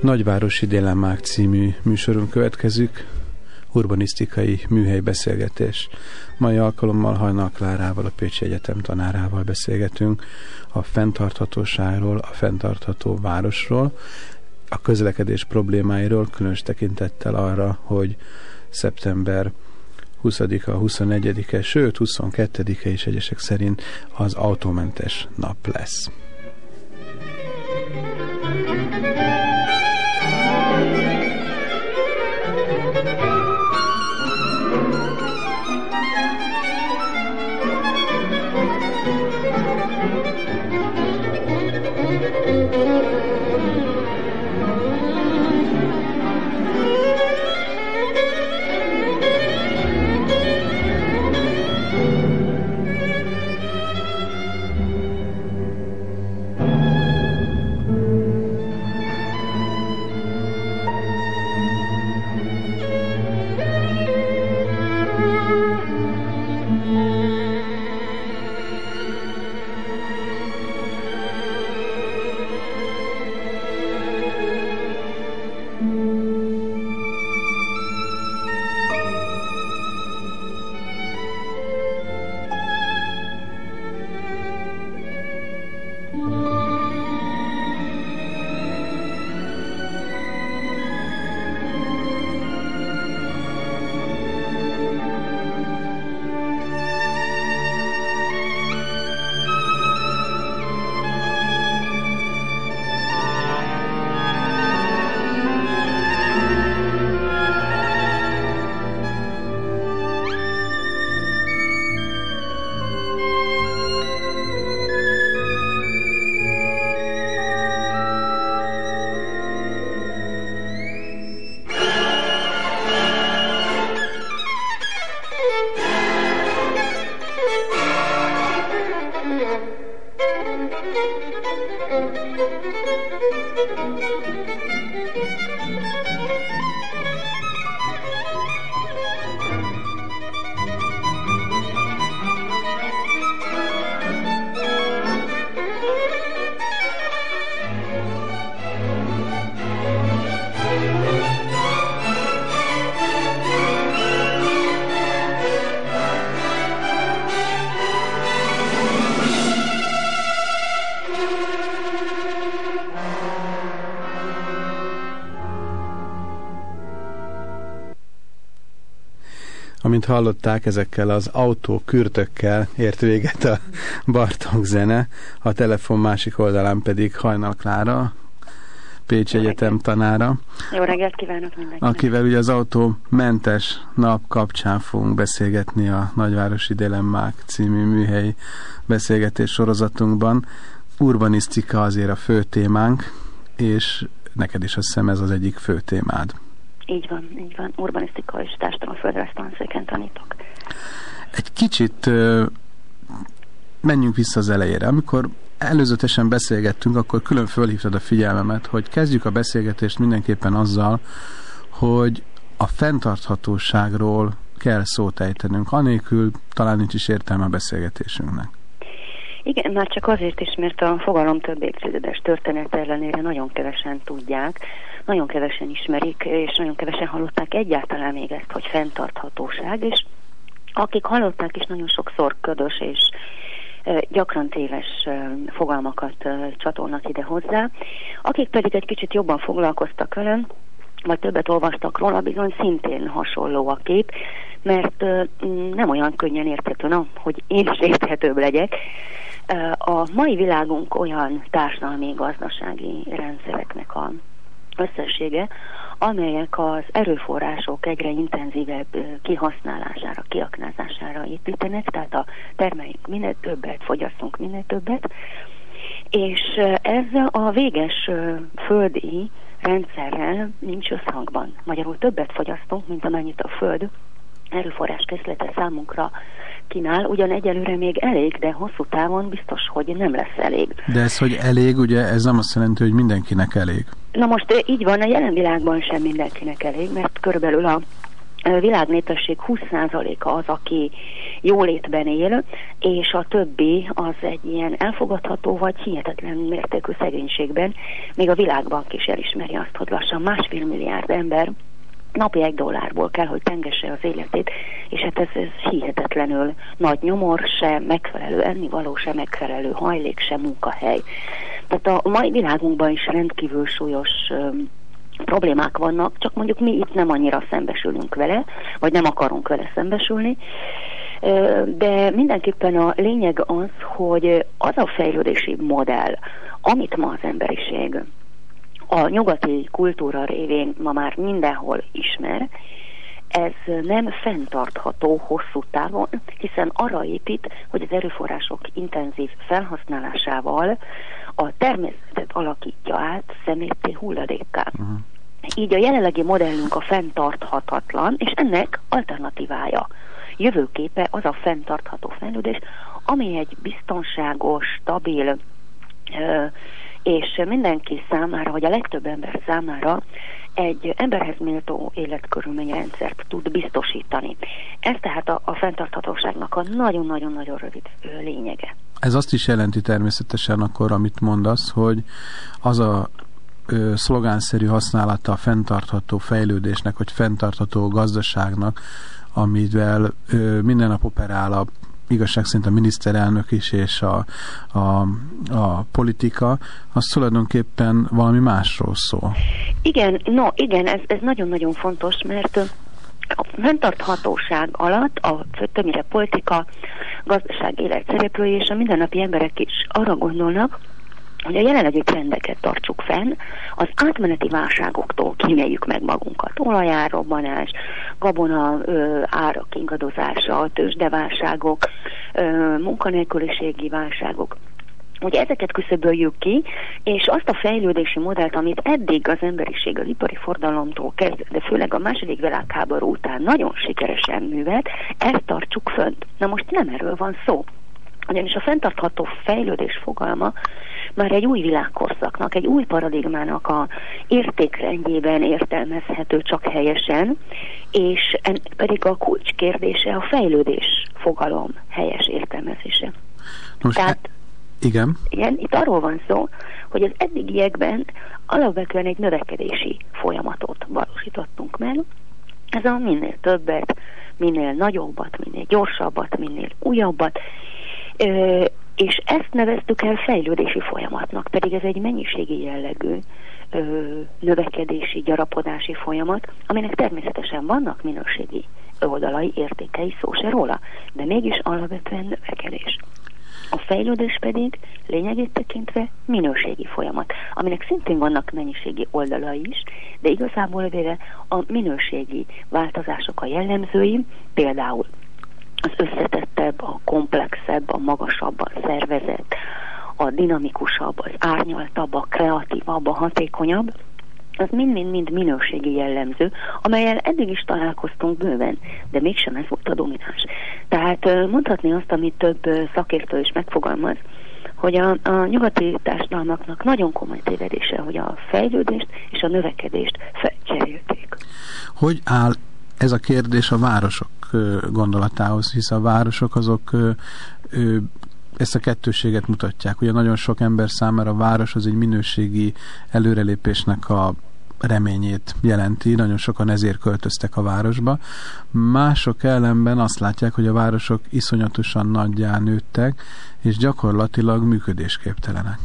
Nagyvárosi Dilemmák című műsorunk következik, urbanisztikai műhely beszélgetés. Mai alkalommal Hajnal Klárával, a Pécsi Egyetem tanárával beszélgetünk a fenntarthatóságról, a fenntartható városról, a közlekedés problémáiról, különös tekintettel arra, hogy szeptember 20-a, 21-e, sőt 22-e is egyesek szerint az autómentes nap lesz. Amint hallották, ezekkel az autó kürtökkel ért véget a Bartók zene, a telefon másik oldalán pedig Hajnal Klára, Pécs Jó Egyetem reggelt. tanára. Jó reggelt kívánok mindenkinek. Akivel ugye az autó mentes nap kapcsán fogunk beszélgetni a Nagyvárosi Dilemmák című műhely beszélgetés sorozatunkban. Urbanisztika azért a fő témánk, és neked is azt hiszem ez az egyik fő témád. Így van, így van. Urbanisztika és társadalomföldrajz tanszéken tanítok. Egy kicsit menjünk vissza az elejére. Amikor előzetesen beszélgettünk, akkor külön fölhívtad a figyelmemet, hogy kezdjük a beszélgetést mindenképpen azzal, hogy a fenntarthatóságról kell szót ejtenünk, anélkül talán nincs is értelme a beszélgetésünknek. Igen, már csak azért is, mert a fogalom több évtizedes történet ellenére nagyon kevesen tudják, nagyon kevesen ismerik, és nagyon kevesen hallották egyáltalán még ezt, hogy fenntarthatóság, és akik hallották is nagyon sokszor ködös és gyakran téves fogalmakat csatolnak ide hozzá, akik pedig egy kicsit jobban foglalkoztak velem, vagy többet olvastak róla, bizony szintén hasonló a kép, mert nem olyan könnyen érthető, na, hogy én is érthetőbb legyek. A mai világunk olyan társadalmi gazdasági rendszereknek a összessége, amelyek az erőforrások egyre intenzívebb kihasználására, kiaknázására építenek, tehát a termeljünk minél többet, fogyasszunk minél többet, és ez a véges földi rendszerrel nincs összhangban. Magyarul többet fogyasztunk, mint amennyit a föld erőforrás készlete számunkra kínál, ugyan egyelőre még elég, de hosszú távon biztos, hogy nem lesz elég. De ez, hogy elég, ugye ez nem azt jelenti, hogy mindenkinek elég. Na most így van, a jelen világban sem mindenkinek elég, mert körülbelül a világnépesség 20%-a az, aki jólétben él, és a többi az egy ilyen elfogadható vagy hihetetlen mértékű szegénységben. Még a világbank is elismeri azt, hogy lassan másfél milliárd ember napi egy dollárból kell, hogy tengesse az életét, és hát ez, ez hihetetlenül nagy nyomor, se megfelelő ennivaló, se megfelelő hajlék, se munkahely. Tehát a mai világunkban is rendkívül súlyos problémák vannak, csak mondjuk mi itt nem annyira szembesülünk vele, vagy nem akarunk vele szembesülni, de mindenképpen a lényeg az, hogy az a fejlődési modell, amit ma az emberiség a nyugati kultúra révén ma már mindenhol ismer, ez nem fenntartható hosszú távon, hiszen arra épít, hogy az erőforrások intenzív felhasználásával a természetet alakítja át szemétté hulladékká. Uh-huh. Így a jelenlegi modellünk a fenntarthatatlan, és ennek alternatívája. Jövőképe az a fenntartható fejlődés, ami egy biztonságos, stabil, és mindenki számára, vagy a legtöbb ember számára egy emberhez méltó életkörülményrendszert tud biztosítani. Ez tehát a, a fenntarthatóságnak a nagyon-nagyon-nagyon rövid lényege. Ez azt is jelenti természetesen akkor, amit mondasz, hogy az a ö, szlogánszerű használata a fenntartható fejlődésnek, vagy fenntartható gazdaságnak, amivel ö, minden nap operál a igazság szerint a miniszterelnök is, és a, a, a politika, az tulajdonképpen valami másról szól. Igen, no, igen, ez, ez nagyon-nagyon fontos, mert a fenntarthatóság alatt a többnyire politika, gazdaság élet szereplői és a mindennapi emberek is arra gondolnak, hogy a jelenlegi trendeket tartsuk fenn, az átmeneti válságoktól kíméljük meg magunkat. Olajárobbanás, gabona ö, árak ingadozása, tőzsdeválságok, ö, munkanélküliségi válságok hogy ezeket küszöböljük ki, és azt a fejlődési modellt, amit eddig az emberiség az ipari fordalomtól kezd, de főleg a második világháború után nagyon sikeresen művelt, ezt tartsuk fönt. Na most nem erről van szó. Ugyanis a fenntartható fejlődés fogalma már egy új világkorszaknak, egy új paradigmának a értékrendjében értelmezhető csak helyesen, és pedig a kulcs kérdése a fejlődés fogalom helyes értelmezése. Most Tehát, igen. igen. Itt arról van szó, hogy az eddigiekben alapvetően egy növekedési folyamatot valósítottunk meg. Ez a minél többet, minél nagyobbat, minél gyorsabbat, minél újabbat, és ezt neveztük el fejlődési folyamatnak, pedig ez egy mennyiségi jellegű ö, növekedési, gyarapodási folyamat, aminek természetesen vannak minőségi oldalai, értékei, szó se róla, de mégis alapvetően növekedés. A fejlődés pedig lényegét tekintve minőségi folyamat, aminek szintén vannak mennyiségi oldalai is, de igazából véve a minőségi változások a jellemzői, például az összetettebb, a komplexebb, a magasabban szervezett, a dinamikusabb, az árnyaltabb, a kreatívabb, a hatékonyabb, az mind-mind-mind minőségi jellemző, amelyel eddig is találkoztunk bőven, de mégsem ez volt a domináns. Tehát mondhatni azt, amit több szakértő is megfogalmaz, hogy a, a nyugati társadalmaknak nagyon komoly tévedése, hogy a fejlődést és a növekedést felcserélték. Hogy áll ez a kérdés a városok gondolatához, hisz a városok azok ezt a kettőséget mutatják. Ugye nagyon sok ember számára a város az egy minőségi előrelépésnek a reményét jelenti, nagyon sokan ezért költöztek a városba. Mások ellenben azt látják, hogy a városok iszonyatosan nagyjá nőttek, és gyakorlatilag működésképtelenek.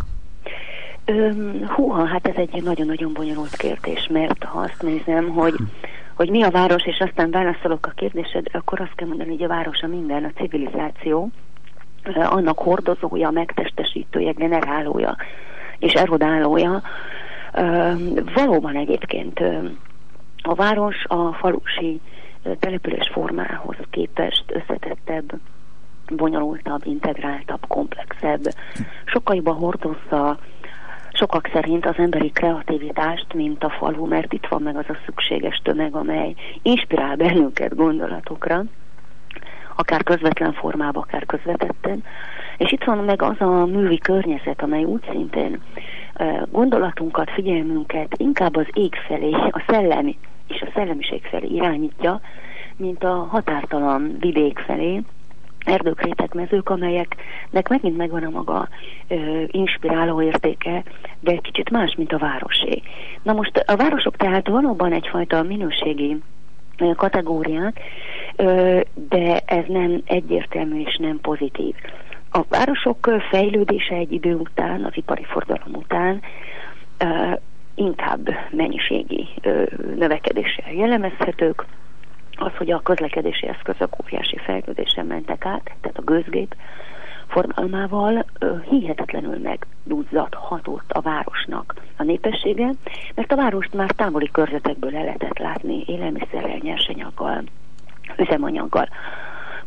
Húha, hát ez egy nagyon-nagyon bonyolult kérdés, mert ha azt nézem, hogy hm hogy mi a város, és aztán válaszolok a kérdésedre, akkor azt kell mondani, hogy a város a minden, a civilizáció, annak hordozója, megtestesítője, generálója és erodálója. Valóban egyébként a város a falusi település formához képest összetettebb, bonyolultabb, integráltabb, komplexebb, sokkal jobban hordozza sokak szerint az emberi kreativitást, mint a falu, mert itt van meg az a szükséges tömeg, amely inspirál bennünket gondolatokra, akár közvetlen formában, akár közvetetten. És itt van meg az a művi környezet, amely úgy szintén gondolatunkat, figyelmünket inkább az ég felé, a szellemi és a szellemiség felé irányítja, mint a határtalan vidék felé, erdők, rétek, mezők, amelyeknek megint megvan a maga ö, inspiráló értéke, de egy kicsit más, mint a városé. Na most a városok tehát valóban egyfajta minőségi kategóriák, de ez nem egyértelmű és nem pozitív. A városok fejlődése egy idő után, az ipari forradalom után inkább mennyiségi növekedéssel jellemezhetők. Az, hogy a közlekedési eszközök óriási fejlődésen mentek át, tehát a gőzgép forgalmával hihetetlenül megduzzadhatott a városnak a népessége, mert a várost már távoli körzetekből el lehetett látni élelmiszerrel, nyersanyaggal, üzemanyaggal.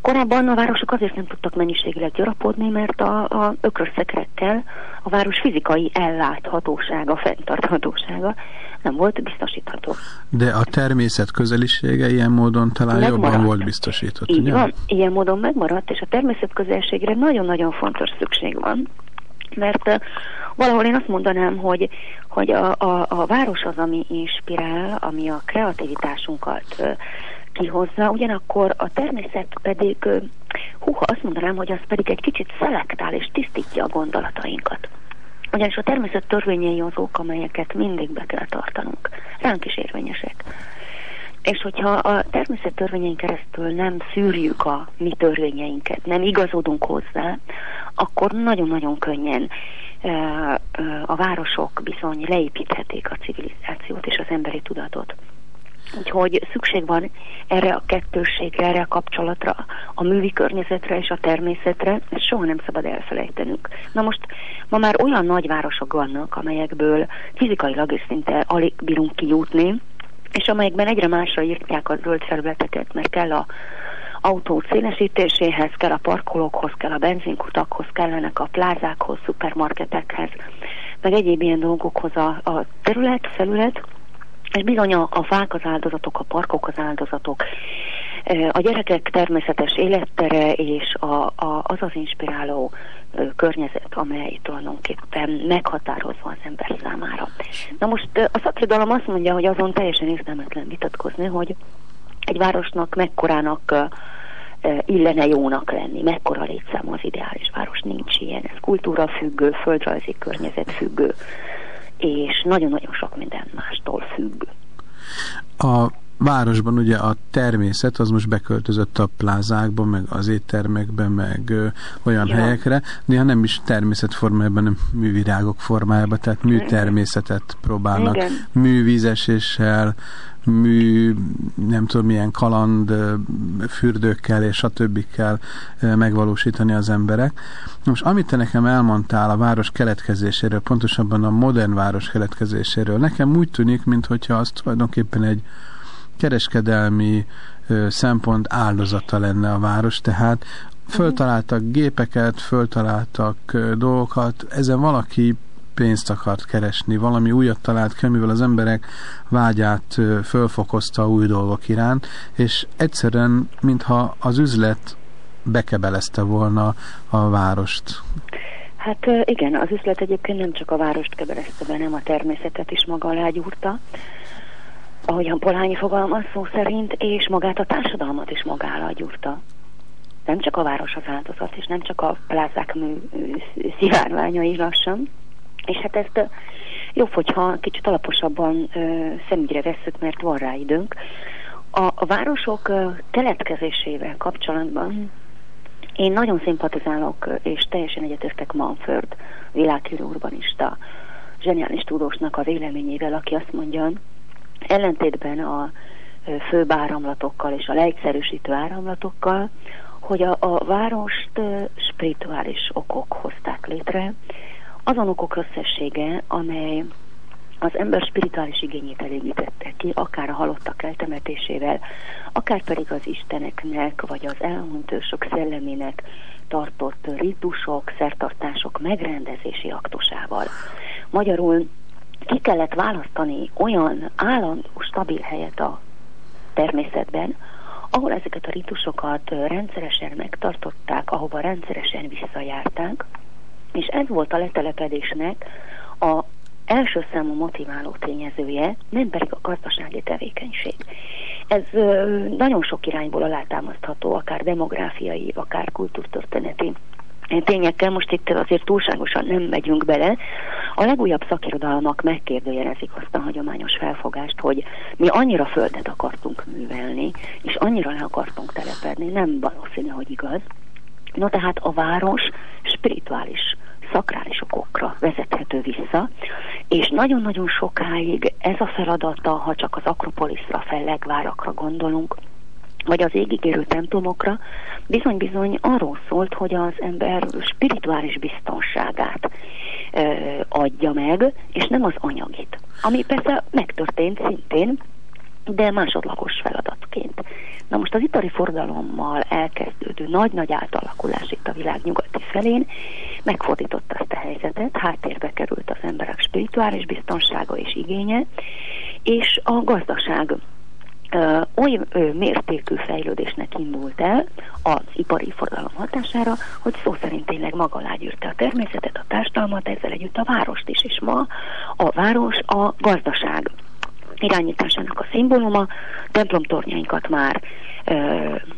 Korábban a városok azért nem tudtak mennyiségileg gyarapodni, mert a, a ökrösszekrekkel a város fizikai elláthatósága, fenntarthatósága nem volt biztosítható. De a természet közelisége ilyen módon talán megmaradt. jobban volt biztosított, Így ugye? van, ilyen módon megmaradt, és a természet közelségre nagyon-nagyon fontos szükség van, mert uh, valahol én azt mondanám, hogy, hogy a, a, a város az, ami inspirál, ami a kreativitásunkat uh, kihozza, ugyanakkor a természet pedig, húha, azt mondanám, hogy az pedig egy kicsit szelektál és tisztítja a gondolatainkat. Ugyanis a természet törvényei azok, amelyeket mindig be kell tartanunk. Ránk is érvényesek. És hogyha a természet törvényeink keresztül nem szűrjük a mi törvényeinket, nem igazodunk hozzá, akkor nagyon-nagyon könnyen a városok bizony leépíthetik a civilizációt és az emberi tudatot. Úgyhogy szükség van erre a kettősségre, erre a kapcsolatra, a művi környezetre és a természetre, ezt soha nem szabad elfelejtenünk. Na most ma már olyan nagyvárosok vannak, amelyekből fizikailag is szinte alig bírunk kijutni, és amelyekben egyre másra írtják a zöld felületeket, mert kell a autó szélesítéséhez, kell a parkolókhoz, kell a benzinkutakhoz, kellenek a plázákhoz, szupermarketekhez, meg egyéb ilyen dolgokhoz a, a terület, felület, és bizony a, a fák az áldozatok, a parkok az áldozatok, a gyerekek természetes élettere és a, a, az az inspiráló környezet, amely tulajdonképpen meghatározva az ember számára. Na most a szakirodalom azt mondja, hogy azon teljesen értelmetlen vitatkozni, hogy egy városnak mekkorának illene jónak lenni, mekkora létszám az ideális város, nincs ilyen, ez kultúra függő, földrajzi környezet függő és nagyon-nagyon sok minden mástól függ. A városban ugye a természet az most beköltözött a plázákba, meg az éttermekbe, meg ö, olyan ja. helyekre, néha nem is természet formájában, hanem művirágok formájában, tehát műtermészetet próbálnak Igen. művízeséssel, mű, nem tudom milyen kaland fürdőkkel és a többikkel megvalósítani az emberek. Most amit te nekem elmondtál a város keletkezéséről, pontosabban a modern város keletkezéséről, nekem úgy tűnik, mintha az tulajdonképpen egy kereskedelmi szempont áldozata lenne a város, tehát föltaláltak gépeket, föltaláltak dolgokat, ezen valaki pénzt akart keresni, valami újat talált ki, amivel az emberek vágyát fölfokozta új dolgok iránt, és egyszerűen, mintha az üzlet bekebelezte volna a várost. Hát igen, az üzlet egyébként nem csak a várost kebelezte be, hanem a természetet is maga alá ahogyan Polányi fogalmaz szó szerint, és magát a társadalmat is alá gyúrta. Nem csak a város az áldozat, és nem csak a plázák mű szivárványai lassan, és hát ezt jobb, hogyha kicsit alaposabban szemügyre vesszük, mert van rá időnk. A, a városok keletkezésével kapcsolatban én nagyon szimpatizálok, és teljesen egyetértek Manford, világhírű urbanista, zseniális tudósnak a véleményével, aki azt mondja, ellentétben a főbb áramlatokkal és a leegyszerűsítő áramlatokkal, hogy a, a várost spirituális okok hozták létre, azon okok összessége, amely az ember spirituális igényét elégítette ki, akár a halottak eltemetésével, akár pedig az isteneknek, vagy az elhunyt szellemének tartott ritusok, szertartások megrendezési aktusával. Magyarul ki kellett választani olyan állandó, stabil helyet a természetben, ahol ezeket a ritusokat rendszeresen megtartották, ahova rendszeresen visszajárták, és ez volt a letelepedésnek a első számú motiváló tényezője, nem pedig a gazdasági tevékenység. Ez nagyon sok irányból alátámasztható, akár demográfiai, akár kultúrtörténeti tényekkel, most itt azért túlságosan nem megyünk bele. A legújabb szakirodalmak megkérdőjelezik azt a hagyományos felfogást, hogy mi annyira földet akartunk művelni, és annyira le akartunk telepedni, nem valószínű, hogy igaz. No tehát a város spirituális szakrális okokra vezethető vissza, és nagyon-nagyon sokáig ez a feladata, ha csak az Akropoliszra, fellegvárakra gondolunk, vagy az égigérő templomokra, bizony-bizony arról szólt, hogy az ember spirituális biztonságát ö, adja meg, és nem az anyagit. Ami persze megtörtént szintén, de másodlagos feladatként. Na most az ipari forradalommal elkezdődő nagy-nagy átalakulás itt a világ nyugati felén megfordította ezt a helyzetet, háttérbe került az emberek spirituális biztonsága és igénye, és a gazdaság oly mértékű fejlődésnek indult el az ipari forradalom hatására, hogy szó szerint tényleg maga alá a természetet, a társadalmat, ezzel együtt a várost is, és ma a város a gazdaság irányításának a szimbóluma, templomtornyainkat már ö,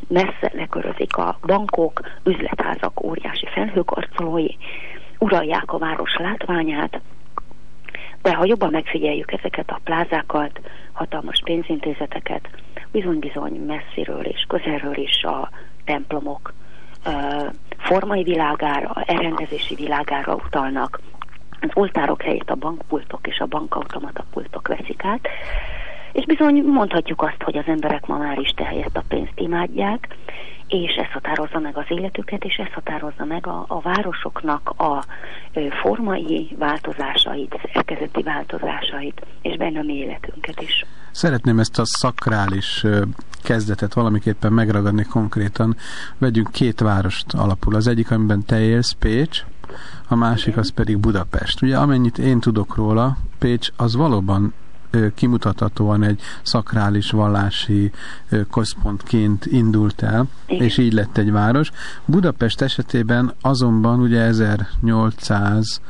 messze lekörözik a bankok, üzletházak óriási felhőkarcolói, uralják a város látványát, de ha jobban megfigyeljük ezeket a plázákat, hatalmas pénzintézeteket, bizony-bizony messziről és közelről is a templomok ö, formai világára, elrendezési világára utalnak, az oltárok helyét a bankpultok és a bankautomata pultok veszik át, és bizony mondhatjuk azt, hogy az emberek ma már Isten helyett a pénzt imádják, és ez határozza meg az életüket, és ez határozza meg a, a városoknak a ö, formai változásait, szerkezeti változásait, és benne a mi életünket is. Szeretném ezt a szakrális kezdetet valamiképpen megragadni konkrétan. Vegyünk két várost alapul. Az egyik, amiben te élsz, Pécs, a másik az pedig Budapest. Ugye amennyit én tudok róla, Pécs az valóban kimutathatóan egy szakrális vallási központként indult el, Igen. és így lett egy város. Budapest esetében azonban ugye 1800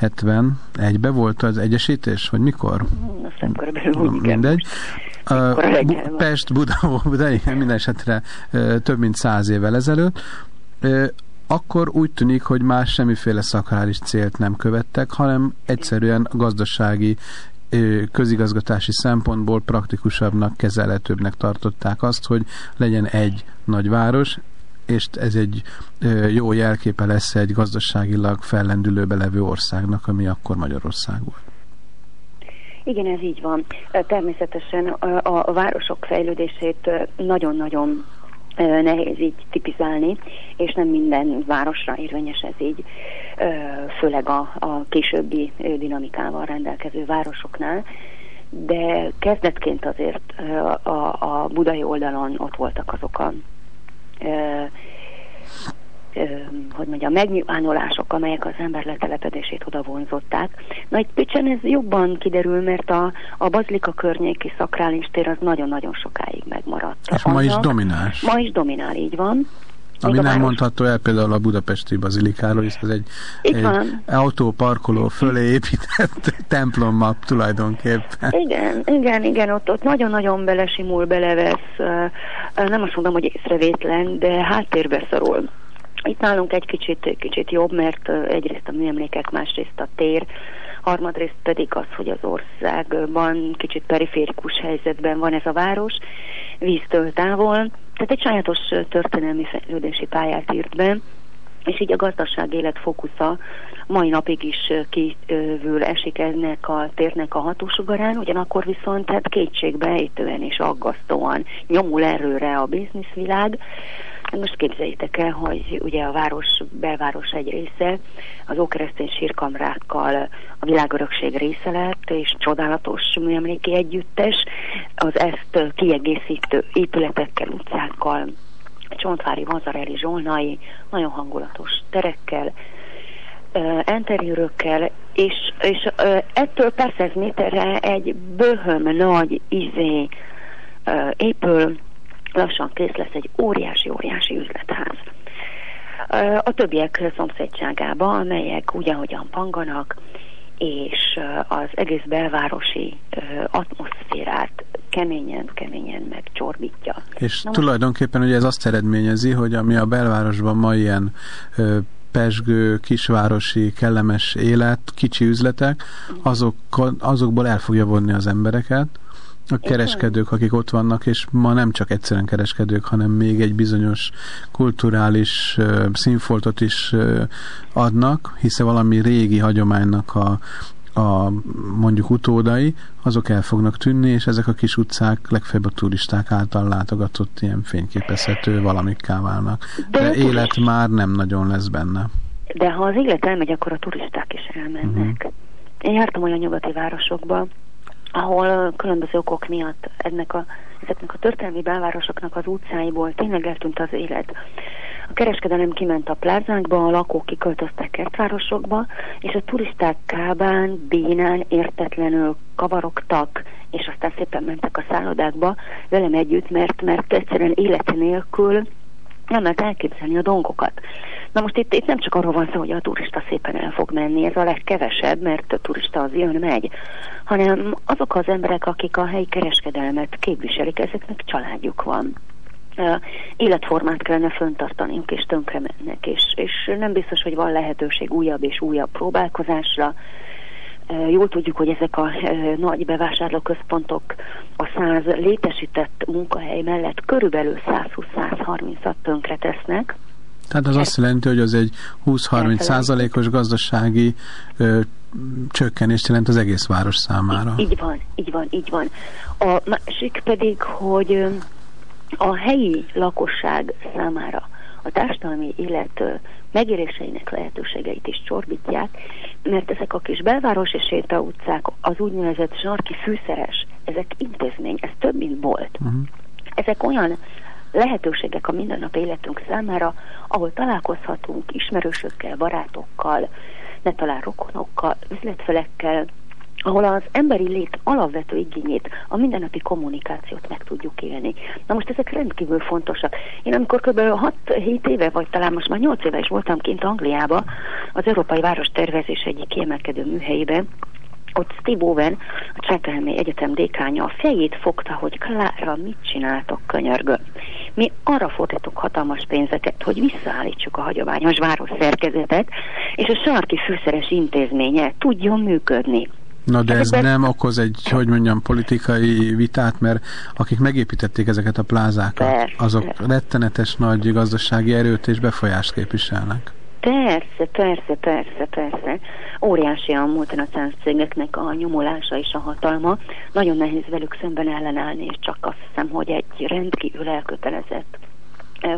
71-ben volt az egyesítés, vagy mikor? Aztán körülbelül úgy, Mindegy. Uh, Pest, Buda, Buda, igen, minden esetre uh, több mint száz évvel ezelőtt. Uh, akkor úgy tűnik, hogy más semmiféle szakrális célt nem követtek, hanem egyszerűen gazdasági közigazgatási szempontból praktikusabbnak, kezelhetőbbnek tartották azt, hogy legyen egy nagyváros, és ez egy jó jelképe lesz egy gazdaságilag fellendülőbe levő országnak, ami akkor Magyarország volt. Igen, ez így van. Természetesen a, városok fejlődését nagyon-nagyon nehéz így tipizálni, és nem minden városra érvényes ez így, főleg a, a későbbi dinamikával rendelkező városoknál, de kezdetként azért a, a budai oldalon ott voltak azok a hogy mondjam, megnyilvánulások, amelyek az ember letelepedését oda vonzották. Na itt Picsen ez jobban kiderül, mert a, a bazlika környéki szakrális tér az nagyon-nagyon sokáig megmaradt. És ma is dominál. Ma is dominál, így van. Ami nem mondható el például a budapesti bazilikáról, és ez egy, egy autóparkoló fölé épített templommal tulajdonképpen. Igen, igen, igen, ott, ott nagyon-nagyon belesimul, belevesz, nem azt mondom, hogy észrevétlen, de háttérbe szorul. Itt nálunk egy kicsit, kicsit jobb, mert egyrészt a műemlékek, másrészt a tér, harmadrészt pedig az, hogy az országban kicsit periférikus helyzetben van ez a város, víztől távol, tehát egy sajátos történelmi fejlődési pályát írt be, és így a gazdaság élet fókusza mai napig is kívül esik ennek a térnek a hatósugarán, ugyanakkor viszont hát kétségbejtően és aggasztóan nyomul erőre a bizniszvilág, most képzeljétek el, hogy ugye a város, belváros egy része az ókeresztény sírkamrákkal a világörökség része lett, és csodálatos műemléki együttes, az ezt kiegészítő épületekkel, utcákkal, Csontvári, Mazareli, Zsolnai, nagyon hangulatos terekkel, enteriőrökkel, és, és ettől persze ez méterre egy böhöm nagy izé épül, lassan kész lesz egy óriási-óriási üzletház. A többiek szomszédságába, amelyek ugyanahogyan panganak, és az egész belvárosi atmoszférát keményen, keményen megcsorbítja. És Na tulajdonképpen ugye ez azt eredményezi, hogy ami a belvárosban ma ilyen pesgő, kisvárosi, kellemes élet, kicsi üzletek, azok, azokból el fogja vonni az embereket, a kereskedők, akik ott vannak, és ma nem csak egyszerűen kereskedők, hanem még egy bizonyos kulturális uh, színfoltot is uh, adnak, hiszen valami régi hagyománynak a, a mondjuk utódai, azok el fognak tűnni, és ezek a kis utcák legfeljebb a turisták által látogatott ilyen fényképezhető valamikká válnak. De, De élet turist... már nem nagyon lesz benne. De ha az élet elmegy, akkor a turisták is elmennek. Uh-huh. Én jártam olyan nyugati városokba, ahol különböző okok miatt ennek a, ezeknek a történelmi belvárosoknak az utcáiból tényleg eltűnt az élet. A kereskedelem kiment a plázánkba, a lakók kiköltöztek kertvárosokba, és a turisták kábán, bénán, értetlenül kavarogtak, és aztán szépen mentek a szállodákba velem együtt, mert, mert egyszerűen élet nélkül nem lehet elképzelni a dolgokat. Na most itt, itt nem csak arról van szó, hogy a turista szépen el fog menni, ez a legkevesebb, mert a turista az jön, megy, hanem azok az emberek, akik a helyi kereskedelmet képviselik, ezeknek családjuk van. Életformát kellene föntartaniuk, és tönkre mennek, és, és nem biztos, hogy van lehetőség újabb és újabb próbálkozásra. Jól tudjuk, hogy ezek a nagy bevásárlóközpontok a száz létesített munkahely mellett körülbelül 120-130-at tönkre tesznek, tehát az azt jelenti, hogy az egy 20-30 százalékos gazdasági csökkenést jelent az egész város számára. Így, így van, így van, így van. A másik pedig, hogy a helyi lakosság számára a társadalmi élet megéréseinek lehetőségeit is csorbítják, mert ezek a kis belvárosi sétautcák, az úgynevezett sarki fűszeres, ezek intézmény, ez több, mint bolt. Uh-huh. Ezek olyan lehetőségek a mindennap életünk számára, ahol találkozhatunk ismerősökkel, barátokkal, ne talán rokonokkal, üzletfelekkel, ahol az emberi lét alapvető igényét, a mindennapi kommunikációt meg tudjuk élni. Na most ezek rendkívül fontosak. Én amikor kb. 6-7 éve, vagy talán most már 8 éve is voltam kint Angliába, az Európai Város Tervezés egyik kiemelkedő műhelyében, ott Steve Owen, a Csetelmi Egyetem dékánya a fejét fogta, hogy Klára, mit csináltok, könyörgő. Mi arra fordítunk hatalmas pénzeket, hogy visszaállítsuk a hagyományos város szerkezetet, és a sarki fűszeres intézménye tudjon működni. Na de ez nem okoz egy, hogy mondjam, politikai vitát, mert akik megépítették ezeket a plázákat, azok rettenetes nagy gazdasági erőt és befolyást képviselnek. Persze, persze, persze, persze. Óriási a multinacionális cégeknek a nyomulása és a hatalma. Nagyon nehéz velük szemben ellenállni, és csak azt hiszem, hogy egy rendkívül elkötelezett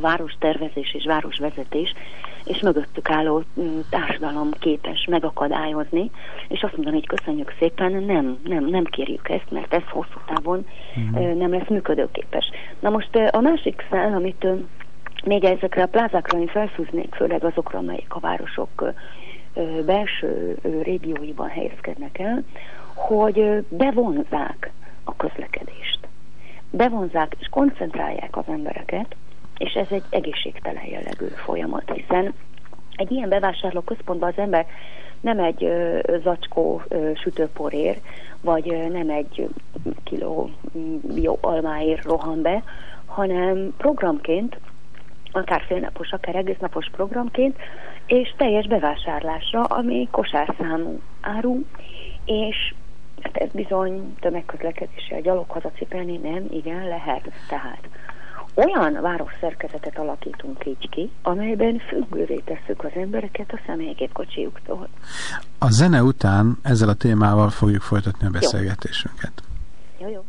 várostervezés és városvezetés, és mögöttük álló mm, társadalom képes megakadályozni, és azt mondani, hogy köszönjük szépen, nem, nem, nem kérjük ezt, mert ez hosszú távon mm. nem lesz működőképes. Na most eh, a másik szál, amit még ezekre a plázákra én felfűznék, főleg azokra, amelyek a városok belső régióiban helyezkednek el, hogy bevonzák a közlekedést. Bevonzák és koncentrálják az embereket, és ez egy egészségtelen jellegű folyamat, hiszen egy ilyen bevásárló központban az ember nem egy ö, zacskó ö, sütőporér, vagy ö, nem egy kiló jó almáért rohan be, hanem programként akár félnapos, akár egésznapos programként, és teljes bevásárlásra, ami kosárszámú áru, és hát ez bizony tömegközlekedéssel gyalog hazacipelni nem, igen, lehet. Tehát olyan városszerkezetet alakítunk így ki, amelyben függővé tesszük az embereket a személygépkocsijuktól. A zene után ezzel a témával fogjuk folytatni a beszélgetésünket. Jó, jó. jó.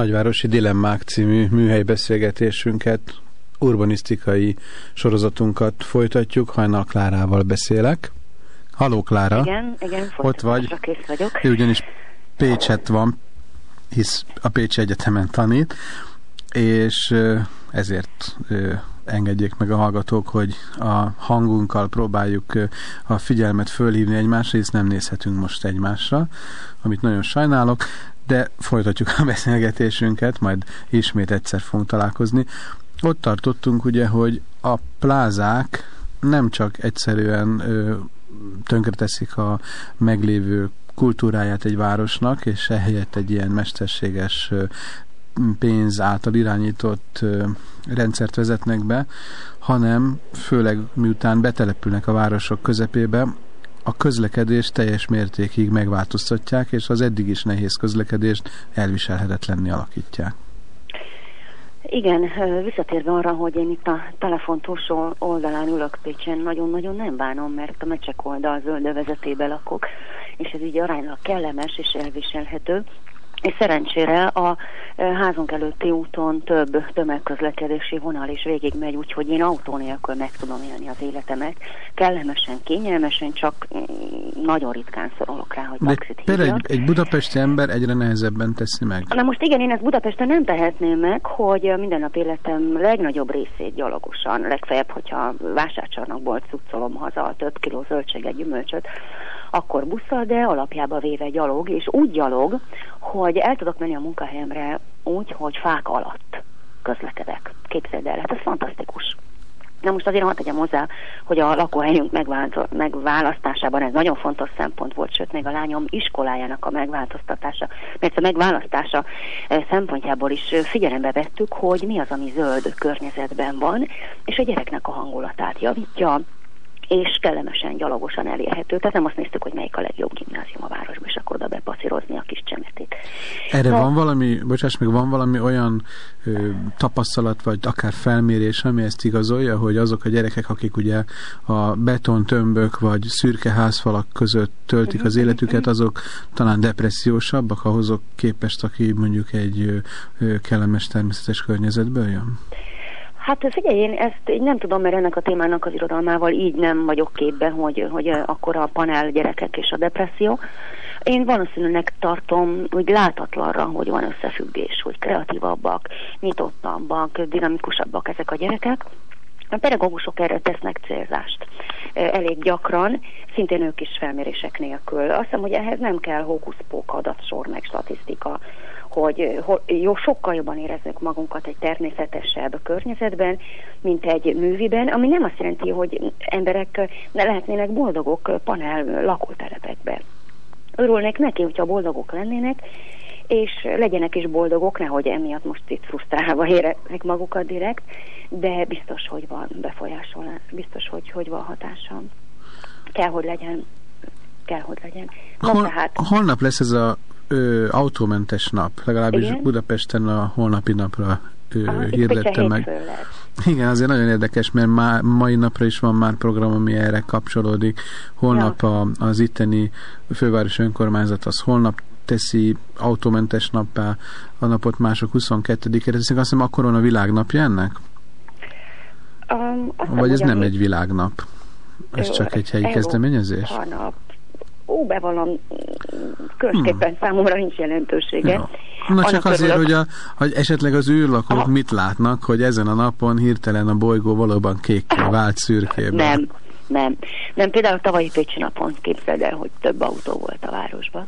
Nagyvárosi Dilemmák című műhelybeszélgetésünket, urbanisztikai sorozatunkat folytatjuk. Hajnal Klárával beszélek. Haló Klára! Igen, igen, ott vagy. Kész vagyok. Ő ugyanis Pécset van, hisz a Pécsi Egyetemen tanít, és ezért engedjék meg a hallgatók, hogy a hangunkkal próbáljuk a figyelmet fölhívni egymásra, hisz nem nézhetünk most egymásra, amit nagyon sajnálok, de folytatjuk a beszélgetésünket, majd ismét egyszer fogunk találkozni. Ott tartottunk ugye, hogy a plázák nem csak egyszerűen ö, tönkreteszik a meglévő kultúráját egy városnak, és ehelyett egy ilyen mesterséges pénz által irányított rendszert vezetnek be, hanem főleg miután betelepülnek a városok közepébe, a közlekedést teljes mértékig megváltoztatják, és az eddig is nehéz közlekedést elviselhetetlenni alakítják. Igen, visszatérve arra, hogy én itt a telefon túlsó oldalán ülök Pécsen, nagyon-nagyon nem bánom, mert a mecsek oldal zöldövezetébe lakok, és ez így aránylag kellemes és elviselhető és szerencsére a házunk előtti úton több tömegközlekedési vonal is végigmegy, úgyhogy én autó nélkül meg tudom élni az életemet. Kellemesen, kényelmesen, csak mm, nagyon ritkán szorolok rá, hogy taxit Például egy, egy budapesti ember egyre nehezebben teszi meg. Na most igen, én ezt Budapesten nem tehetném meg, hogy minden nap életem legnagyobb részét gyalogosan, legfeljebb, hogyha vásárcsarnokból cuccolom haza több kiló zöldséget, gyümölcsöt, akkor busszal, de alapjába véve gyalog, és úgy gyalog, hogy el tudok menni a munkahelyemre úgy, hogy fák alatt közlekedek. Képzeld el, hát ez fantasztikus. Na most azért hadd tegyem hozzá, hogy a lakóhelyünk megválasztásában ez nagyon fontos szempont volt, sőt még a lányom iskolájának a megváltoztatása, mert a megválasztása eh, szempontjából is figyelembe vettük, hogy mi az, ami zöld környezetben van, és a gyereknek a hangulatát javítja, és kellemesen, gyalogosan elérhető. Tehát nem azt néztük, hogy melyik a legjobb gimnázium a városban, és akkor oda bepacírozni a kis csemetét. Erre no. van valami, bocsáss meg, van valami olyan ö, tapasztalat, vagy akár felmérés, ami ezt igazolja, hogy azok a gyerekek, akik ugye a betontömbök, vagy szürke házfalak között töltik az életüket, azok talán depressziósabbak ahhozok képest, aki mondjuk egy ö, kellemes természetes környezetből jön? Hát figyelj, én ezt így nem tudom, mert ennek a témának az irodalmával így nem vagyok képbe, hogy, hogy akkor a panel gyerekek és a depresszió. Én valószínűleg tartom, hogy látatlanra, hogy van összefüggés, hogy kreatívabbak, nyitottabbak, dinamikusabbak ezek a gyerekek. A pedagógusok erre tesznek célzást elég gyakran, szintén ők is felmérések nélkül. Azt hiszem, hogy ehhez nem kell hókuszpók adatsor, meg statisztika, hogy jó, sokkal jobban érezzük magunkat egy természetesebb környezetben, mint egy műviben, ami nem azt jelenti, hogy emberek ne lehetnének boldogok panel lakótelepekbe. Örülnék neki, hogyha boldogok lennének, és legyenek is boldogok, nehogy emiatt most itt frusztrálva érezzék magukat direkt, de biztos, hogy van befolyásolás, biztos, hogy, hogy van hatása. Kell, hogy legyen kell, hogy legyen. Hol, tehát... Holnap lesz ez a ö, autómentes nap, legalábbis Igen? Budapesten a holnapi napra ö, hirdette meg. Igen, azért nagyon érdekes, mert má, mai napra is van már program, ami erre kapcsolódik. Holnap ja. a, az itteni fővárosi önkormányzat az holnap teszi autómentes nappá a napot mások 22-ére teszik. Azt hiszem, akkor van a világnapja ennek? Um, Vagy ez nem egy világnap? Ez csak egy helyi kezdeményezés? A nap. Ó, bevallom, különösképpen hmm. számomra nincs jelentősége. Ja. Na csak azért, hogy, a, hogy esetleg az űrlakók Aha. mit látnak, hogy ezen a napon hirtelen a bolygó valóban kékké vált szürkébe. Nem, nem. Nem, például a tavalyi Pécsi napon képzeld el, hogy több autó volt a városban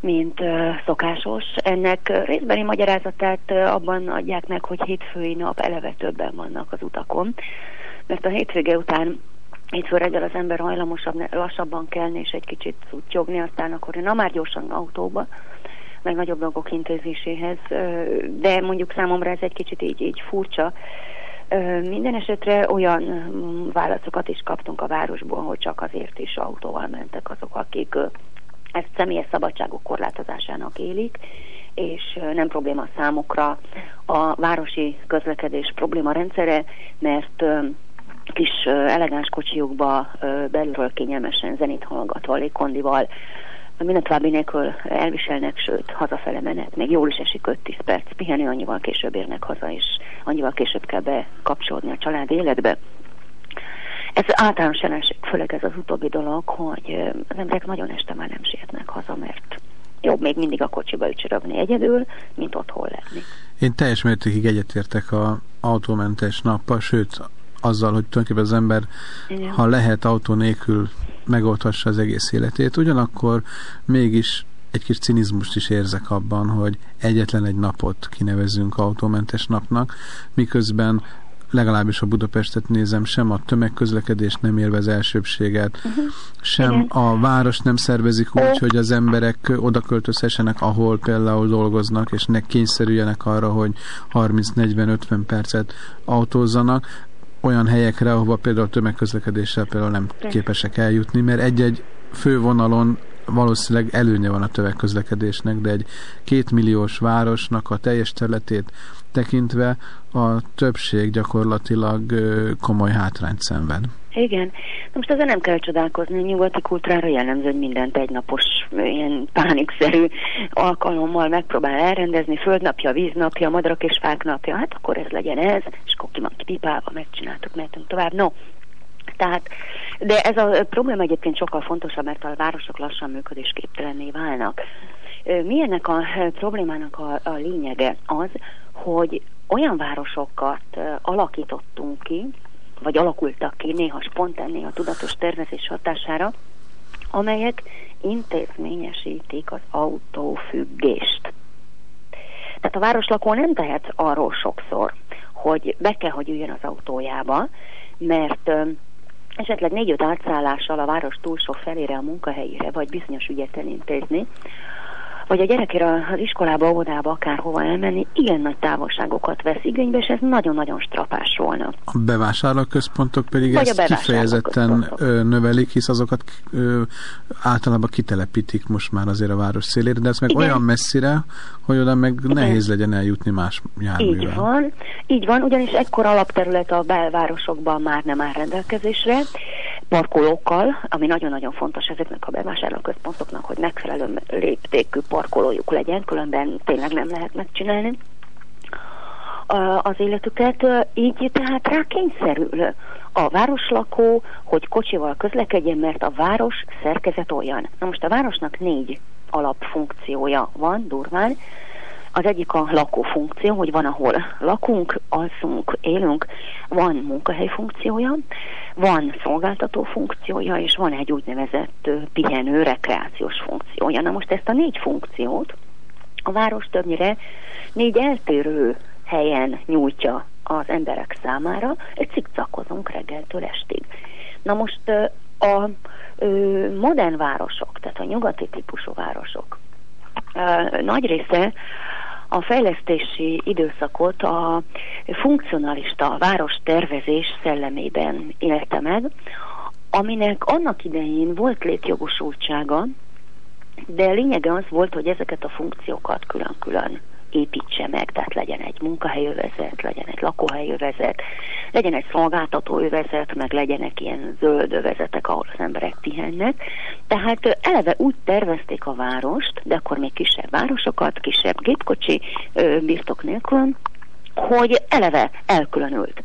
mint uh, szokásos. Ennek uh, részbeni magyarázatát uh, abban adják meg, hogy hétfői nap eleve többen vannak az utakon, mert a hétvége után hétfő reggel az ember hajlamosabb, lassabban kelni és egy kicsit szutyogni, aztán akkor na már gyorsan autóba, meg nagyobb dolgok intézéséhez, de mondjuk számomra ez egy kicsit így, így furcsa. Minden esetre olyan válaszokat is kaptunk a városból, hogy csak azért is autóval mentek azok, akik ezt személyes szabadságok korlátozásának élik, és nem probléma számukra a városi közlekedés probléma rendszere, mert kis elegáns kocsiukba belülről kényelmesen zenét hallgatva, légkondival, minden további nélkül elviselnek, sőt, hazafele menet, még jól is esik 5-10 perc, pihenni annyival később érnek haza, és annyival később kell bekapcsolni a család életbe. Ez általános jelenség, főleg ez az utóbbi dolog, hogy az emberek nagyon este már nem sietnek haza, mert jobb még mindig a kocsiba ücsörögni egyedül, mint otthon lenni. Én teljes mértékig egyetértek a autómentes nappal, sőt, azzal, hogy tulajdonképpen az ember, Igen. ha lehet autó nélkül megoldhassa az egész életét, ugyanakkor mégis egy kis cinizmust is érzek abban, hogy egyetlen egy napot kinevezünk autómentes napnak, miközben legalábbis a Budapestet nézem, sem a tömegközlekedés nem élvez elsőbséget, uh-huh. sem Igen. a város nem szervezik úgy, hogy az emberek oda költözhessenek, ahol például dolgoznak, és ne kényszerüljenek arra, hogy 30-40-50 percet autózzanak olyan helyekre, ahova például tömegközlekedéssel például nem képesek eljutni, mert egy-egy fővonalon valószínűleg előnye van a tömegközlekedésnek, de egy kétmilliós városnak a teljes területét tekintve a többség gyakorlatilag komoly hátrányt szenved. Igen. Na most ezzel nem kell csodálkozni, nyugati kultúrára jellemző, hogy mindent egynapos, ilyen pánikszerű alkalommal megpróbál elrendezni, földnapja, víznapja, madarak és fák napja, hát akkor ez legyen ez, és akkor ki van kipipálva, megcsináltuk, mehetünk tovább. No, tehát, de ez a probléma egyébként sokkal fontosabb, mert a városok lassan működésképtelenné válnak. Mi ennek a problémának a, a lényege? Az, hogy olyan városokat alakítottunk ki, vagy alakultak ki néha spontán, néha tudatos tervezés hatására, amelyek intézményesítik az autófüggést. Tehát a városlakó nem tehet arról sokszor, hogy be kell, hogy üljön az autójába, mert esetleg négy-öt átszállással a város túlsó felére a munkahelyére, vagy bizonyos ügyet elintézni, vagy a gyerekére az iskolába, óvodába, akárhova elmenni, igen nagy távolságokat vesz igénybe, és ez nagyon-nagyon strapás volna. A bevásárlóközpontok pedig vagy ezt kifejezetten növelik, hisz azokat ö, általában kitelepítik most már azért a város szélére, de ez meg igen. olyan messzire, hogy oda meg igen. nehéz legyen eljutni más járművel. Így van, így van, ugyanis ekkor alapterület a belvárosokban már nem áll rendelkezésre, parkolókkal, ami nagyon-nagyon fontos ezeknek a bevásárlóközpontoknak, hogy megfelelő léptékű parkolójuk legyen, különben tényleg nem lehet megcsinálni az életüket, így tehát rá kényszerül a városlakó, hogy kocsival közlekedjen, mert a város szerkezet olyan. Na most a városnak négy alapfunkciója van durván, az egyik a lakófunkció, hogy van, ahol lakunk, alszunk, élünk, van munkahely funkciója, van szolgáltató funkciója, és van egy úgynevezett pihenő, rekreációs funkciója. Na most ezt a négy funkciót a város többnyire négy eltérő helyen nyújtja az emberek számára, egy cikcakozunk reggeltől estig. Na most a modern városok, tehát a nyugati típusú városok nagy része a fejlesztési időszakot a funkcionalista város tervezés szellemében élte meg, aminek annak idején volt létjogosultsága, de lényege az volt, hogy ezeket a funkciókat külön-külön építse meg, tehát legyen egy munkahelyövezet, legyen egy lakóhelyövezet, legyen egy szolgáltatóövezet, meg legyenek ilyen zöld övezetek, ahol az emberek pihennek. Tehát eleve úgy tervezték a várost, de akkor még kisebb városokat, kisebb gépkocsi birtok nélkül, hogy eleve elkülönült.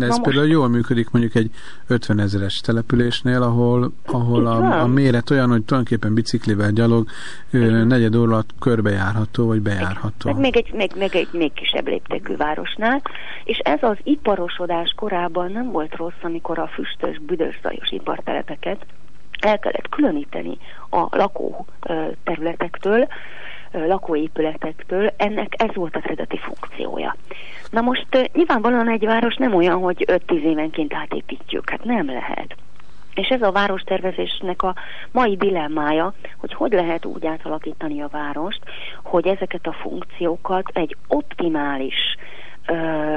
De ez Na például most... jól működik mondjuk egy 50 ezeres településnél, ahol, ahol a, a méret olyan, hogy tulajdonképpen biciklivel gyalog ö, negyed óra alatt körbejárható, vagy bejárható. Meg még egy, még, még egy még kisebb léptékű városnál, és ez az iparosodás korában nem volt rossz, amikor a füstös, büdös zajos ipartelepeket el kellett különíteni a lakó területektől, lakóépületektől, ennek ez volt az eredeti funkciója. Na most nyilvánvalóan egy város nem olyan, hogy 5-10 évenként átépítjük, hát nem lehet. És ez a várostervezésnek a mai dilemmája, hogy hogy lehet úgy átalakítani a várost, hogy ezeket a funkciókat egy optimális ö,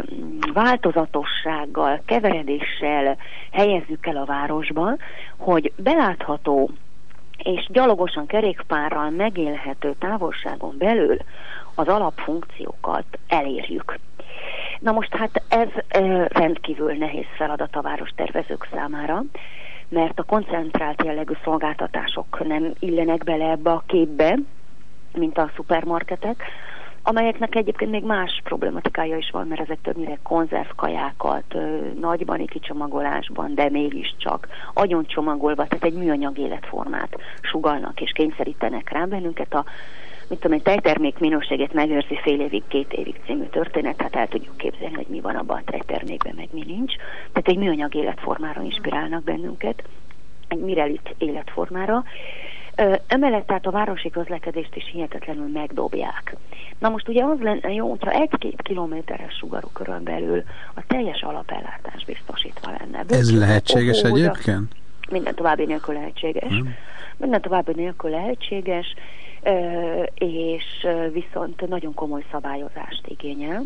változatossággal, keveredéssel helyezzük el a városban, hogy belátható és gyalogosan kerékpárral megélhető távolságon belül az alapfunkciókat elérjük. Na most hát ez rendkívül nehéz feladat a várostervezők számára, mert a koncentrált jellegű szolgáltatások nem illenek bele ebbe a képbe, mint a szupermarketek, amelyeknek egyébként még más problematikája is van, mert ezek többnyire konzervkajákat, nagybani kicsomagolásban, de mégiscsak agyon csomagolva, tehát egy műanyag életformát sugalnak és kényszerítenek rá bennünket a mit tudom én, tejtermék minőségét megőrzi fél évig, két évig című történet, hát el tudjuk képzelni, hogy mi van abban a tejtermékben, meg mi nincs. Tehát egy műanyag életformára inspirálnak bennünket, egy mirelit életformára. Emellett tehát a városi közlekedést is hihetetlenül megdobják. Na most ugye az lenne jó, hogyha egy-két kilométeres sugarú körön belül a teljes alapellátás biztosítva lenne. Ez Bőt, lehetséges ó, egyébként? Minden további nélkül lehetséges. Hmm. Minden további nélkül lehetséges, és viszont nagyon komoly szabályozást igényel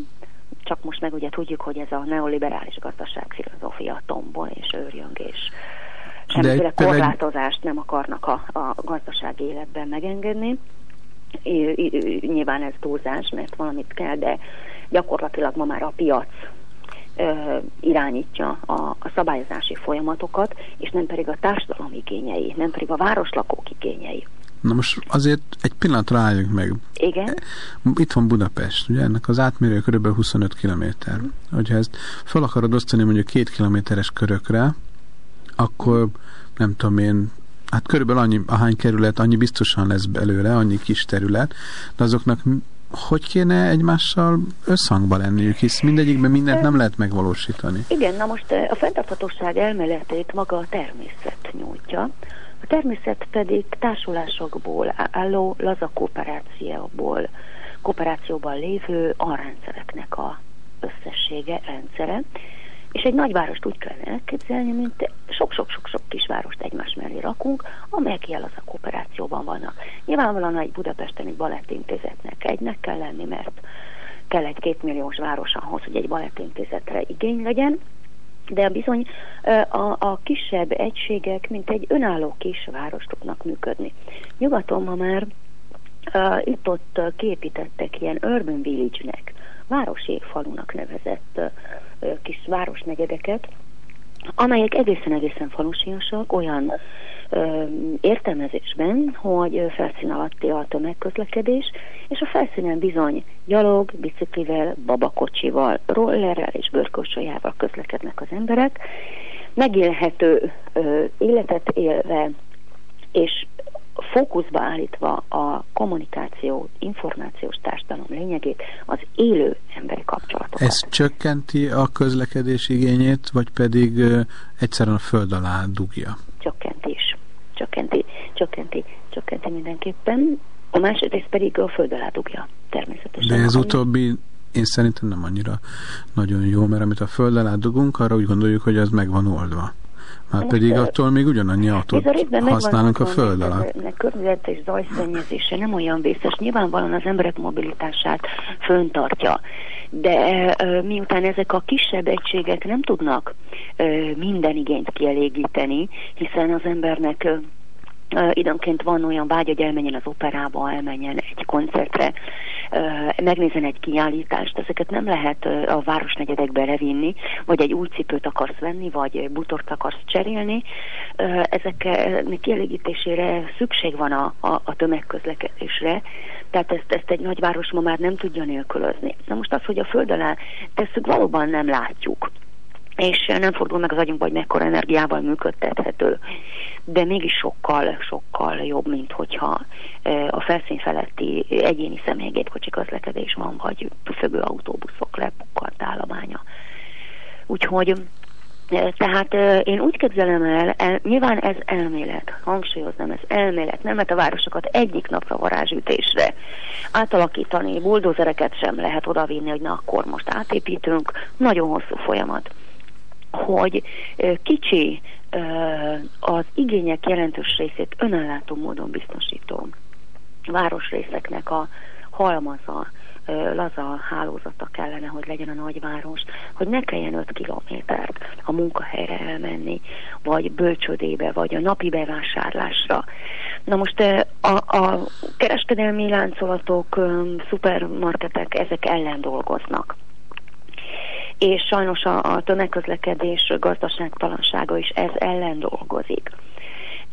csak most meg ugye tudjuk, hogy ez a neoliberális gazdaság filozófia tombol és őrjöng, és semmiféle korlátozást nem akarnak a, a gazdasági életben megengedni. Nyilván ez túlzás, mert valamit kell, de gyakorlatilag ma már a piac irányítja a, a szabályozási folyamatokat, és nem pedig a társadalom igényei, nem pedig a városlakók igényei. Na most azért egy pillanat rájunk meg. Igen. Itt van Budapest, ugye ennek az átmérő kb. 25 km. Hogyha ezt fel akarod osztani mondjuk két kilométeres körökre, akkor nem tudom én, hát körülbelül annyi, ahány kerület, annyi biztosan lesz belőle, annyi kis terület, de azoknak hogy kéne egymással összhangba lenniük, hisz mindegyikben mindent nem lehet megvalósítani. Igen, na most a fenntarthatóság elméletét maga a természet nyújtja, a természet pedig társulásokból álló laza kooperációból, kooperációban lévő alrendszereknek a összessége, rendszere, és egy nagyvárost úgy kellene elképzelni, mint sok-sok-sok-sok kisvárost egymás mellé rakunk, amelyek jel az a kooperációban vannak. Nyilvánvalóan egy Budapesten egy balettintézetnek egynek kell lenni, mert kell egy kétmilliós város ahhoz, hogy egy balettintézetre igény legyen, de bizony a, a kisebb egységek, mint egy önálló kisváros tudnak működni. Nyugaton ma már uh, itt-ott képítettek ilyen urban village-nek, városi falunak nevezett uh, kis városnegyedeket, amelyek egészen-egészen falusiasak, olyan ö, értelmezésben, hogy felszín alatti a tömegközlekedés, és a felszínen bizony gyalog, biciklivel, babakocsival, rollerrel és bőrkocsolyával közlekednek az emberek, megélhető ö, életet élve, és fókuszba állítva a kommunikáció, információs társadalom lényegét, az élő emberi kapcsolatokat. Ez csökkenti a közlekedés igényét, vagy pedig egyszerűen a föld alá dugja? Csökkenti is. Csökkenti, csökkenti, csökkenti mindenképpen. A másrészt pedig a föld alá dugja, természetesen. De ez utóbbi én szerintem nem annyira nagyon jó, mert amit a föld alá dugunk, arra úgy gondoljuk, hogy az meg van oldva. Már Most pedig attól még ugyanannyi autót használunk a föld alatt. A környezet és zajszennyezése nem olyan vészes. Nyilvánvalóan az emberek mobilitását föntartja. De miután ezek a kisebb egységek nem tudnak minden igényt kielégíteni, hiszen az embernek időnként van olyan vágy, hogy elmenjen az operába, elmenjen egy koncertre, megnézen egy kiállítást, ezeket nem lehet a városnegyedekbe levinni, vagy egy új cipőt akarsz venni, vagy butort akarsz cserélni. Ezek kielégítésére szükség van a, a, a tömegközlekedésre, tehát ezt, ezt egy nagyváros ma már nem tudja nélkülözni. Na most az, hogy a föld alá tesszük, valóban nem látjuk és nem fordul meg az agyunkba, hogy mekkora energiával működtethető. De mégis sokkal, sokkal jobb, mint hogyha a felszín feletti egyéni személygépkocsi közlekedés van, vagy püfögő autóbuszok lepukkant állománya. Úgyhogy tehát én úgy képzelem el, el, nyilván ez elmélet, hangsúlyoznám, ez elmélet, nem lehet a városokat egyik napra varázsütésre átalakítani, buldózereket sem lehet odavinni, hogy na akkor most átépítünk, nagyon hosszú folyamat hogy kicsi az igények jelentős részét önellátó módon biztosító városrészeknek a halmaza, laza hálózata kellene, hogy legyen a nagyváros, hogy ne kelljen 5 kilométert a munkahelyre elmenni, vagy bölcsödébe, vagy a napi bevásárlásra. Na most a, a kereskedelmi láncolatok, szupermarketek, ezek ellen dolgoznak és sajnos a, a tömegközlekedés gazdaságtalansága is ez ellen dolgozik.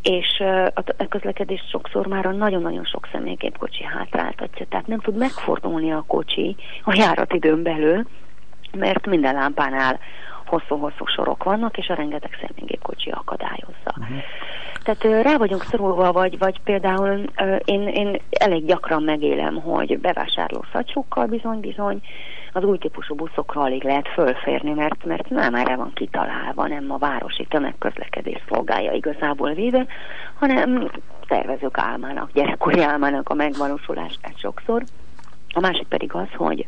És a közlekedés sokszor már a nagyon-nagyon sok személygépkocsi hátráltatja, tehát nem tud megfordulni a kocsi a járatidőn belül, mert minden lámpánál hosszú-hosszú sorok vannak, és a rengeteg személygépkocsi akadályozza. Uh-huh. Tehát rá vagyunk szorulva, vagy, vagy például én, én elég gyakran megélem, hogy bevásárló szacsókkal bizony-bizony az új típusú buszokra alig lehet fölférni, mert, mert nem erre van kitalálva, nem a városi tömegközlekedés szolgálja igazából véve, hanem tervezők álmának, gyerekkori álmának a megvalósulását sokszor. A másik pedig az, hogy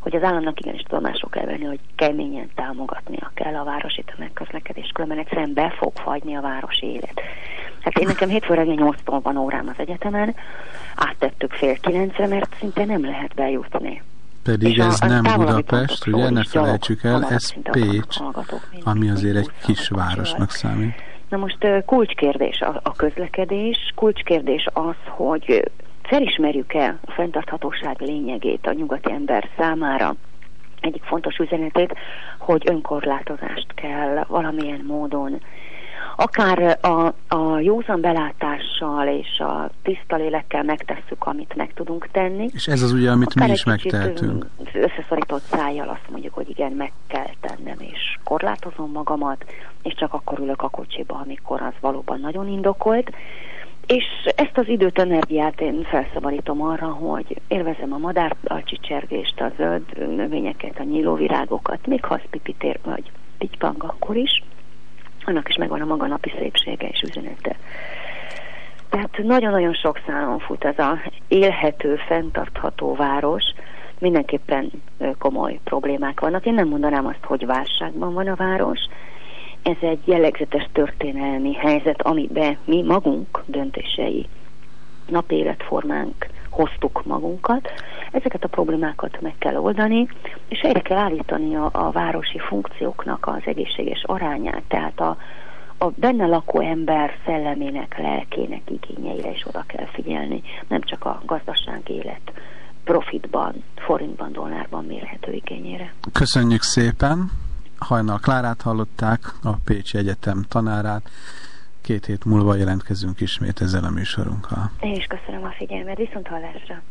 hogy az államnak igenis tudomásról kell venni, hogy keményen támogatnia kell a városi tömegközlekedést, különben egyszerűen be fog fagyni a városi élet. Hát én nekem hétfő reggel 8 van órám az egyetemen, áttettük fél kilencre, mert szinte nem lehet bejutni. Pedig ez a, nem Budapest, ugye, ne felejtsük el, ez Pécs, ami azért egy kis városnak számít. Na most kulcskérdés a, a közlekedés, kulcskérdés az, hogy felismerjük-e a fenntarthatóság lényegét a nyugati ember számára, egyik fontos üzenetét, hogy önkorlátozást kell valamilyen módon akár a, a józan belátással és a tiszta lélekkel megtesszük, amit meg tudunk tenni. És ez az ugye, amit mi is megtehetünk. Összeszorított szájjal azt mondjuk, hogy igen, meg kell tennem, és korlátozom magamat, és csak akkor ülök a kocsiba, amikor az valóban nagyon indokolt. És ezt az időt, energiát én felszabadítom arra, hogy élvezem a madár, a csicsergést, a zöld növényeket, a nyílóvirágokat, még ha az pipitér vagy pitypang akkor is, annak is megvan a maga napi szépsége és üzenete. Tehát nagyon-nagyon sok szálon fut ez a élhető, fenntartható város, mindenképpen komoly problémák vannak. Én nem mondanám azt, hogy válságban van a város, ez egy jellegzetes történelmi helyzet, amiben mi magunk döntései, napéletformánk hoztuk magunkat. Ezeket a problémákat meg kell oldani, és helyre kell állítani a, a városi funkcióknak az egészséges arányát, tehát a, a benne lakó ember szellemének, lelkének igényeire is oda kell figyelni, nem csak a gazdaság élet profitban, forintban, dollárban mérhető igényére. Köszönjük szépen! Hajnal Klárát hallották, a Pécsi Egyetem tanárát. Két hét múlva jelentkezünk ismét ezzel a műsorunkkal. Én is köszönöm a figyelmet, viszont hallásra!